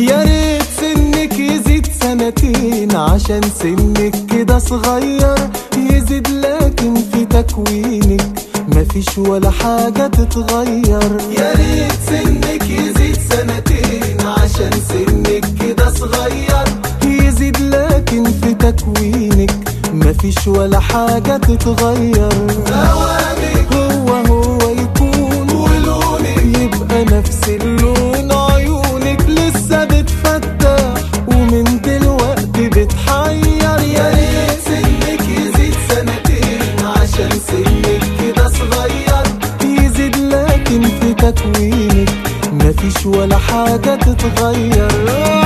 يا ريت سنك يزيد سنتين عشان سنك كده صغير يزيد لكن في تكوينك مفيش ولا حاجة تتغير. يا ريت سنك يزيد سنتين عشان سنك كده صغير يزيد لكن في تكوينك مفيش ولا حاجة تتغير. دوامك هو هو يكون ولونك يبقى نفس اللون عشان سنك كده صغير. يزيد لكن في تكوينك مفيش ولا حاجة تتغير.